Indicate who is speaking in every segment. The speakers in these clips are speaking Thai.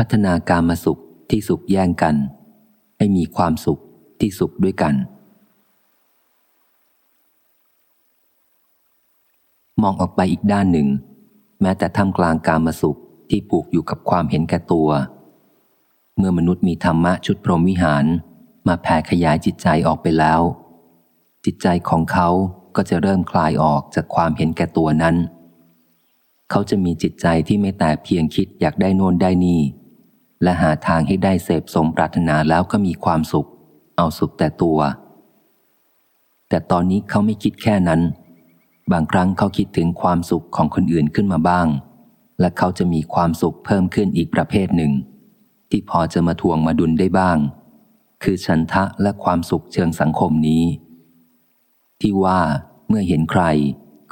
Speaker 1: พัฒนาการมาสุขที่สุขแย่งกัน ให้มีความสุขที่สุขด้วยกัน มองออกไปอีกด้านหนึ่ง แม้แต่ท่ามกลางการมาสุขที่ผูกอยู่กับความเห็นแก่ตัว เมื่อมนุษย์มีธรรมะชุดพรหมวิหาร มาแผ่ขยายจิตใจออกไปแล้ว จิตใจของเขาก็จะเริ่มคลายออกจากความเห็นแก่ตัวนั้น เขาจะมีจิตใจที่ไม่แต่เพียงคิดอยากได้โน่นได้นี่ และหาทางให้ได้เสพสมปรารถนาแล้วก็มีความสุข เอาสุขแต่ตัว แต่ตอนนี้เขาไม่คิดแค่นั้น บางครั้งเขาคิดถึงความสุขของคนอื่นขึ้นมาบ้าง และเขาจะมีความสุขเพิ่มขึ้นอีกประเภทหนึ่ง ที่พอจะมาทวงมาดุลได้บ้าง คือฉันทะและความสุขเชิงสังคมนี้ ที่ว่าเมื่อเห็นใคร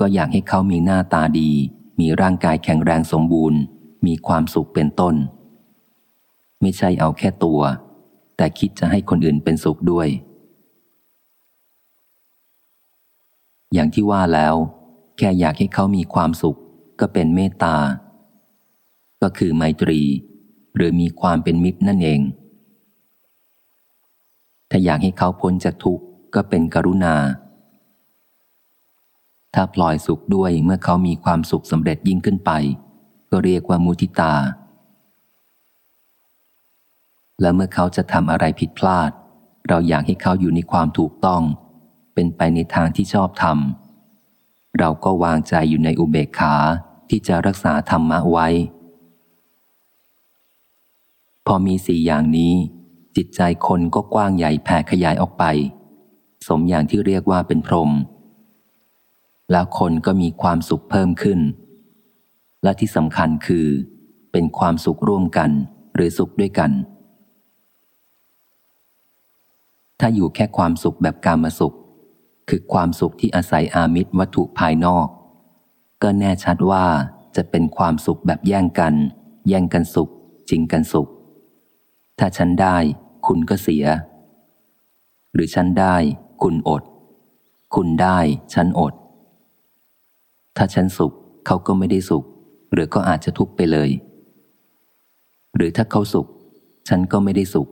Speaker 1: ก็อยากให้เขามีหน้าตาดี มีร่างกายแข็งแรงสมบูรณ์ มีความสุขเป็นต้น ไม่ใช่เอาแค่ตัว แต่คิดจะให้คนอื่นเป็นสุขด้วย อย่างที่ว่าแล้ว แค่อยากให้เขามีความสุข ก็เป็นเมตตา ก็คือไมตรี หรือมีความเป็นมิตรนั่นเอง ถ้าอยากให้เขาพ้นจากทุกข์ก็เป็นกรุณา ถ้าปล่อยสุขด้วยเมื่อเขามีความสุขสำเร็จยิ่งขึ้นไป ก็เรียกว่ามุทิตา และเมื่อเขาจะทำอะไรผิดพลาด เราอยากให้เขาอยู่ในความถูกต้อง เป็นไปในทางที่ชอบทำเราก็วางใจอยู่ในอุเบกขาที่จะรักษาธรรมะไว้ พอมีสี่อย่างนี้ จิตใจคนก็กว้างใหญ่แผ่ขยายออกไป สมอย่างที่เรียกว่าเป็นพรหมแล้วคนก็มีความสุขเพิ่มขึ้น และที่สำคัญคือ เป็นความสุขร่วมกันหรือสุขด้วยกัน ถ้าอยู่แค่ความสุขแบบกามสุข คือความสุขที่อาศัยอามิตรวัตถุภายนอก ก็แน่ชัดว่าจะเป็นความสุขแบบแย่งกัน แย่งกันสุข จริงกันสุข ถ้าฉันได้คุณก็เสีย หรือฉันได้ คุณอด คุณได้ฉันอด ถ้าฉันสุขเขาก็ไม่ได้สุข หรือก็อาจจะทุกข์ไปเลย หรือถ้าเขาสุข ฉันก็ไม่ได้สุข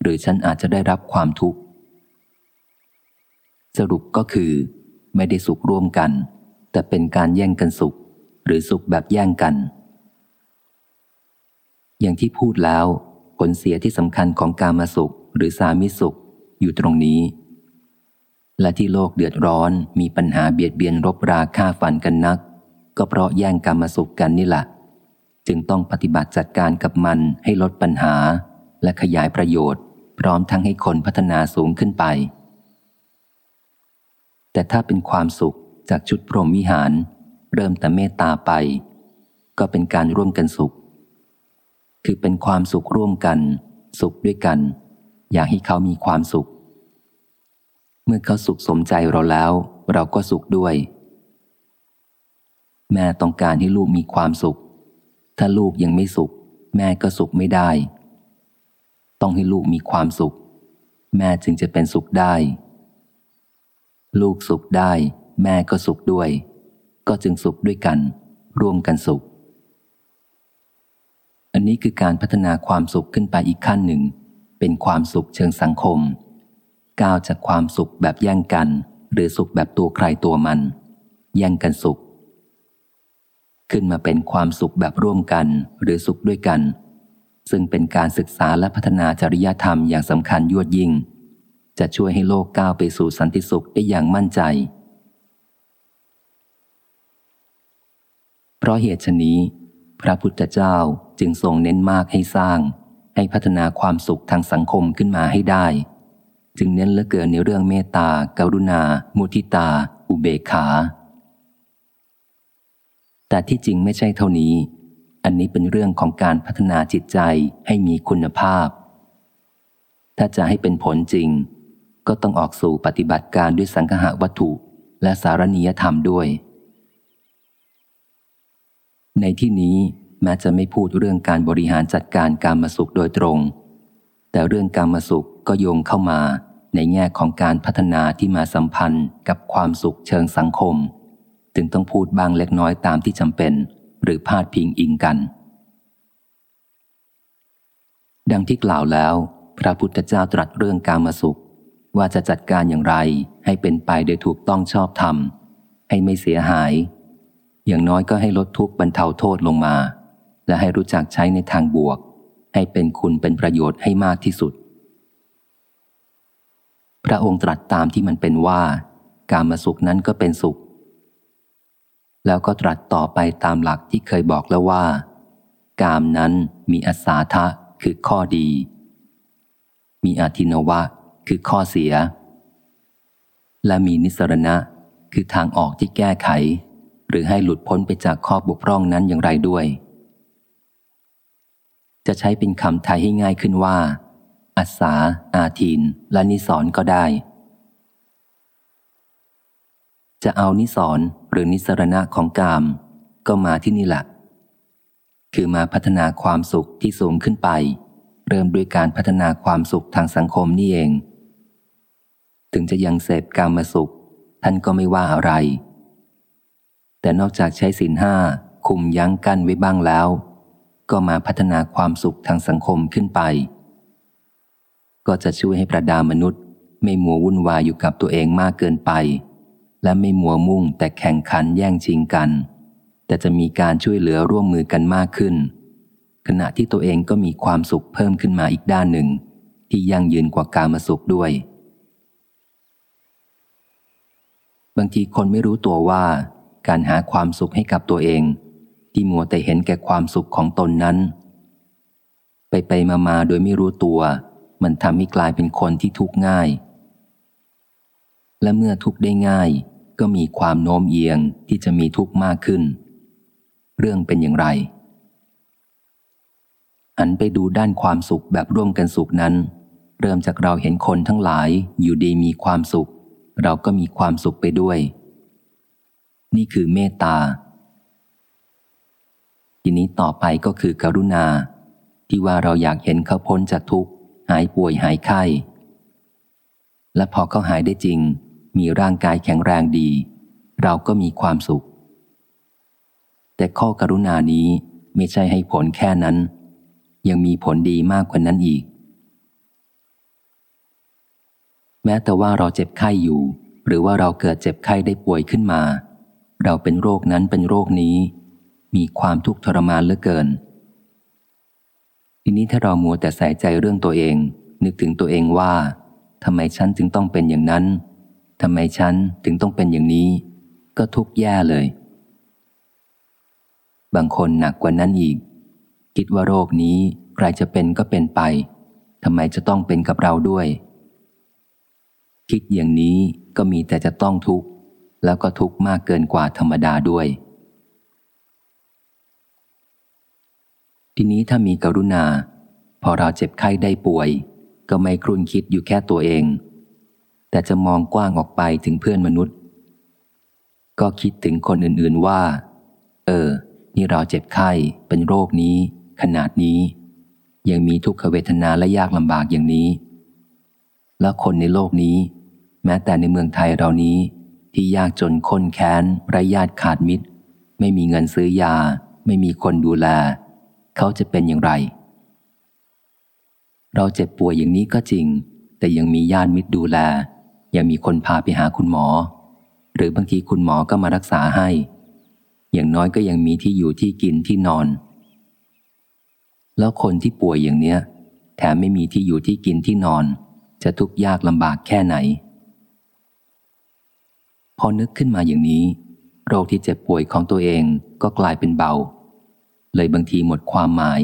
Speaker 1: หรือฉันอาจจะได้รับความทุกข์ สรุปก็คือ ไม่ได้สุขร่วมกัน แต่เป็นการแย่งกันสุข หรือสุขแบบแย่งกัน อย่างที่พูดแล้ว ผลเสียที่สำคัญของการมาสุขหรือสามิสุขอยู่ตรงนี้ และที่โลกเดือดร้อนมีปัญหาเบียดเบียนรบราฆ่าฟันกันนัก ก็เพราะแย่งการมาสุขกันนี่แหละจึงต้องปฏิบัติจัดการกับมันให้ลดปัญหา และขยายประโยชน์ พร้อมทั้งให้คนพัฒนาสูงขึ้นไป แต่ถ้าเป็นความสุขจากชุดพรหมวิหาร เริ่มแต่เมตตาไป ก็เป็นการร่วมกันสุข คือเป็นความสุขร่วมกัน สุขด้วยกัน อยากให้เขามีความสุข เมื่อเขาสุขสมใจเราแล้ว เราก็สุขด้วย แม่ต้องการให้ลูกมีความสุข ถ้าลูกยังไม่สุข แม่ก็สุขไม่ได้ ต้องให้ลูกมีความสุข แม่จึงจะเป็นสุขได้ ลูกสุขได้ แม่ก็สุขด้วย ก็จึงสุขด้วยกัน ร่วมกันสุข อันนี้คือการพัฒนาความสุขขึ้นไปอีกขั้นหนึ่ง เป็นความสุขเชิงสังคม ก้าวจากความสุขแบบแย่งกัน หรือสุขแบบตัวใครตัวมัน แย่งกันสุข ขึ้นมาเป็นความสุขแบบร่วมกัน หรือสุขด้วยกัน ซึ่งเป็นการศึกษาและพัฒนาจริยธรรมอย่างสำคัญยวดยิ่ง จะช่วยให้โลกก้าวไปสู่สันติสุขได้อย่างมั่นใจ เพราะเหตุชนี้ พระพุทธเจ้าจึงทรงเน้นมากให้สร้าง ให้พัฒนาความสุขทางสังคมขึ้นมาให้ได้ จึงเน้นเหลือเกินในเรื่องเมตตาการุณา มุทิตา อุเบกขา แต่ที่จริงไม่ใช่เท่านี้ อันนี้เป็นเรื่องของการพัฒนาจิตใจให้มีคุณภาพถ้าจะให้เป็นผลจริง ก็ต้องออกสู่ปฏิบัติการด้วยสังหะวัตถุ และสารณียธรรมด้วย ในที่นี้แม้จะไม่พูดเรื่องการบริหารจัดการการมาสุขโดยตรง แต่เรื่องการมาสุขก็โยงเข้ามาในแง่ของการพัฒนาที่มาสัมพันธ์กับความสุขเชิงสังคม จึงต้องพูดบางเล็กน้อยตามที่จำเป็น หรือพาดพิงอิงกัน ดังที่กล่าวแล้ว พระพุทธเจ้าตรัสเรื่องการมาสุข ว่าจะจัดการอย่างไรให้เป็นไปโดยถูกต้องชอบธรรม ให้ไม่เสียหาย อย่างน้อยก็ให้ลดทุกข์บรรเทาโทษลงมา และให้รู้จักใช้ในทางบวก ให้เป็นคุณเป็นประโยชน์ให้มากที่สุด พระองค์ตรัสตามที่มันเป็นว่า การมาสุขนั้นก็เป็นสุข แล้วก็ตรัสต่อไปตามหลักที่เคยบอกแล้วว่า กามนั้นมีอสาทะคือข้อดี มีอาทินวะ คือข้อเสีย และมีนิสรณะ คือทางออกที่แก้ไข หรือให้หลุดพ้นไปจากข้อบกพร่องนั้นอย่างไรด้วย จะใช้เป็นคำไทยให้ง่ายขึ้นว่าอัศาอาทินและนิสรก็ได้ จะเอานิสรหรือนิสรณะของกาม ก็มาที่นี่แหละคือมาพัฒนาความสุขที่สูงขึ้นไป เริ่มด้วยการพัฒนาความสุขทางสังคมนี่เอง ถึงจะยังเสพกรรมสุข ท่านก็ไม่ว่าอะไร แต่นอกจากใช้สินห้าคุมยั้งกั้นไว้บ้างแล้ว ก็มาพัฒนาความสุขทางสังคมขึ้นไป ก็จะช่วยให้ประดามนุษย์ ไม่มัววุ่นวายอยู่กับตัวเองมากเกินไป และไม่มัวมุ่งแต่แข่งขันแย่งชิงกัน แต่จะมีการช่วยเหลือร่วมมือกันมากขึ้น ขณะที่ตัวเองก็มีความสุขเพิ่มขึ้นมาอีกด้านหนึ่ง ที่ยั่งยืนกว่าการมาสุขด้วย บางทีคนไม่รู้ตัวว่า การหาความสุขให้กับตัวเอง ที่มัวแต่เห็นแก่ความสุขของตนนั้น ไปไปมามาโดยไม่รู้ตัว มันทำให้กลายเป็นคนที่ทุกข์ง่าย และเมื่อทุกข์ได้ง่าย ก็มีความโน้มเอียงที่จะมีทุกข์มากขึ้น เรื่องเป็นอย่างไรหันไปดูด้านความสุขแบบร่วมกันสุขนั้น เริ่มจากเราเห็นคนทั้งหลายอยู่ดีมีความสุข เราก็มีความสุขไปด้วย นี่คือเมตตา ทีนี้ต่อไปก็คือกรุณา ที่ว่าเราอยากเห็นเขาพ้นจากทุกข์ หายป่วยหายไข้ และพอเขาหายได้จริง มีร่างกายแข็งแรงดี เราก็มีความสุข แต่ข้อกรุณานี้ไม่ใช่ให้ผลแค่นั้น ยังมีผลดีมากกว่านั้นอีก แม้แต่ว่าเราเจ็บไข้อยู่ หรือว่าเราเกิดเจ็บไข้ได้ป่วยขึ้นมา เราเป็นโรคนั้นเป็นโรคนี้ มีความทุกข์ทรมานเหลือเกิน ทีนี้ถ้าเรามัวแต่ใส่ใจเรื่องตัวเอง นึกถึงตัวเองว่าทำไมฉันจึงต้องเป็นอย่างนั้นทำไมฉันถึงต้องเป็นอย่างนี้ ก็ทุกข์แย่เลย บางคนหนักกว่านั้นอีก คิดว่าโรคนี้ใครจะเป็นก็เป็นไปทำไมจะต้องเป็นกับเราด้วย คิดอย่างนี้ก็มีแต่จะต้องทุกข์ แล้วก็ทุกข์มากเกินกว่าธรรมดาด้วย ทีนี้ถ้ามีกรุณา พอเราเจ็บไข้ได้ป่วย ก็ไม่ครุนคิดอยู่แค่ตัวเอง แต่จะมองกว้างออกไปถึงเพื่อนมนุษย์ ก็คิดถึงคนอื่นๆว่า เออ นี่เราเจ็บไข้เป็นโรคนี้ ขนาดนี้ ยังมีทุกขเวทนาและยากลำบากอย่างนี้แล้วคนในโลกนี้ แม้แต่ในเมืองไทยเรานี้ ที่ยากจนค้นแค้นไร้ญาติขาดมิตร ไม่มีเงินซื้อยา ไม่มีคนดูแล เขาจะเป็นอย่างไร เราเจ็บป่วยอย่างนี้ก็จริง แต่ยังมีญาติมิตรดูแล ยังมีคนพาไปหาคุณหมอ หรือบางทีคุณหมอก็มารักษาให้ อย่างน้อยก็ยังมีที่อยู่ที่กินที่นอน แล้วคนที่ป่วยอย่างเนี้ยแถมไม่มีที่อยู่ที่กินที่นอน จะทุกข์ยากลำบากแค่ไหน พอนึกขึ้นมาอย่างนี้ โรคที่เจ็บป่วยของตัวเองก็กลายเป็นเบา เลยบางทีหมดความหมาย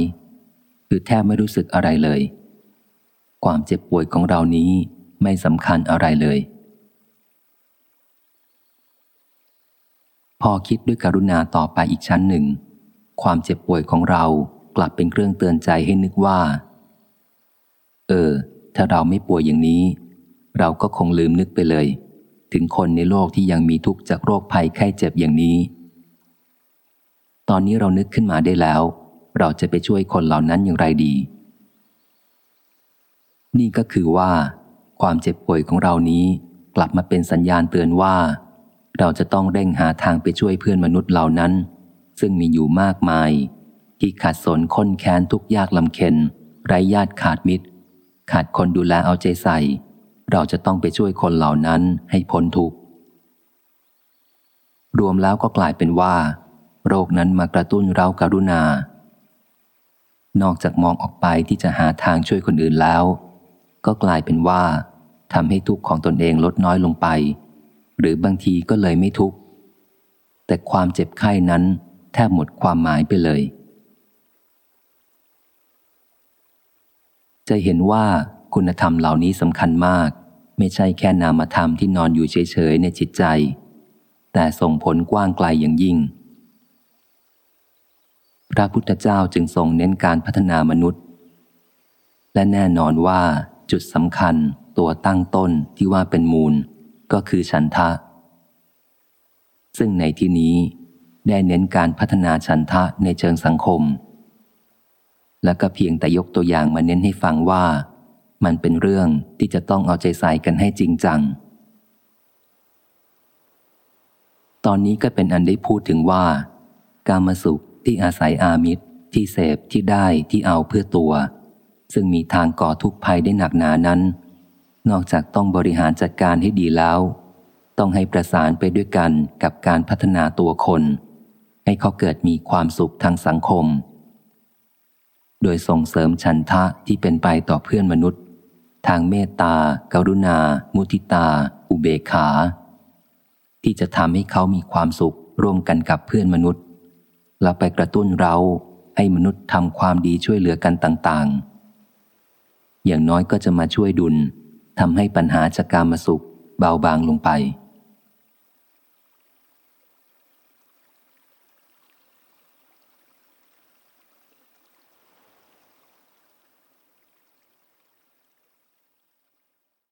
Speaker 1: คือแทบไม่รู้สึกอะไรเลย ความเจ็บป่วยของเรานี้ไม่สำคัญอะไรเลย พอคิดด้วยกรุณาต่อไปอีกชั้นหนึ่ง ความเจ็บป่วยของเรากลับเป็นเครื่องเตือนใจให้นึกว่า เออ ถ้าเราไม่ป่วยอย่างนี้ เราก็คงลืมนึกไปเลย ถึงคนในโลกที่ยังมีทุกข์จากโรคภัยไข้เจ็บอย่างนี้ ตอนนี้เรานึกขึ้นมาได้แล้ว เราจะไปช่วยคนเหล่านั้นอย่างไรดี นี่ก็คือว่า ความเจ็บป่วยของเรานี้กลับมาเป็นสัญญาณเตือนว่า เราจะต้องเร่งหาทางไปช่วยเพื่อนมนุษย์เหล่านั้น ซึ่งมีอยู่มากมาย ที่ขัดสนค้นแค้นทุกยากลำเค็นไร้ญาติขาดมิตร ขาดคนดูแลเอาใจใส่ เราจะต้องไปช่วยคนเหล่านั้นให้พ้นทุกข์ รวมแล้วก็กลายเป็นว่า โรคนั้นมากระตุ้นเราการุณา นอกจากมองออกไปที่จะหาทางช่วยคนอื่นแล้ว ก็กลายเป็นว่าทำให้ทุกข์ของตนเองลดน้อยลงไป หรือบางทีก็เลยไม่ทุกข์ แต่ความเจ็บไข้นั้นแทบหมดความหมายไปเลย จะเห็นว่า คุณธรรมเหล่านี้สำคัญมาก ไม่ใช่แค่นามธรรมที่นอนอยู่เฉยๆในจิตใจ แต่ส่งผลกว้างไกลอย่างยิ่ง พระพุทธเจ้าจึงทรงเน้นการพัฒนามนุษย์ และแน่นอนว่าจุดสำคัญตัวตั้งต้นที่ว่าเป็นมูล ก็คือฉันทะ ซึ่งในที่นี้ได้เน้นการพัฒนาฉันทะในเชิงสังคม และก็เพียงแต่ยกตัวอย่างมาเน้นให้ฟังว่า มันเป็นเรื่องที่จะต้องเอาใจใส่กันให้จริงจัง ตอนนี้ก็เป็นอันได้พูดถึงว่า การมาสุขที่อาศัยอามิตร ที่เสพที่ได้ที่เอาเพื่อตัว ซึ่งมีทางก่อทุกภัยได้หนักหนานั้น นอกจากต้องบริหารจัดการให้ดีแล้ว ต้องให้ประสานไปด้วยกันกับการพัฒนาตัวคน ให้เขาเกิดมีความสุขทางสังคมโดยส่งเสริมฉันทะที่เป็นไปต่อเพื่อนมนุษย์ ทางเมตตากรุณา มุทิตา อุเบกขา ที่จะทำให้เขามีความสุขร่วมกันกับเพื่อนมนุษย์ แล้วไปกระตุ้นเราให้มนุษย์ทำความดีช่วยเหลือกันต่าง ๆ อย่างน้อยก็จะมาช่วยดุลทำให้ปัญหาจากการมาสุขเบาบางลงไป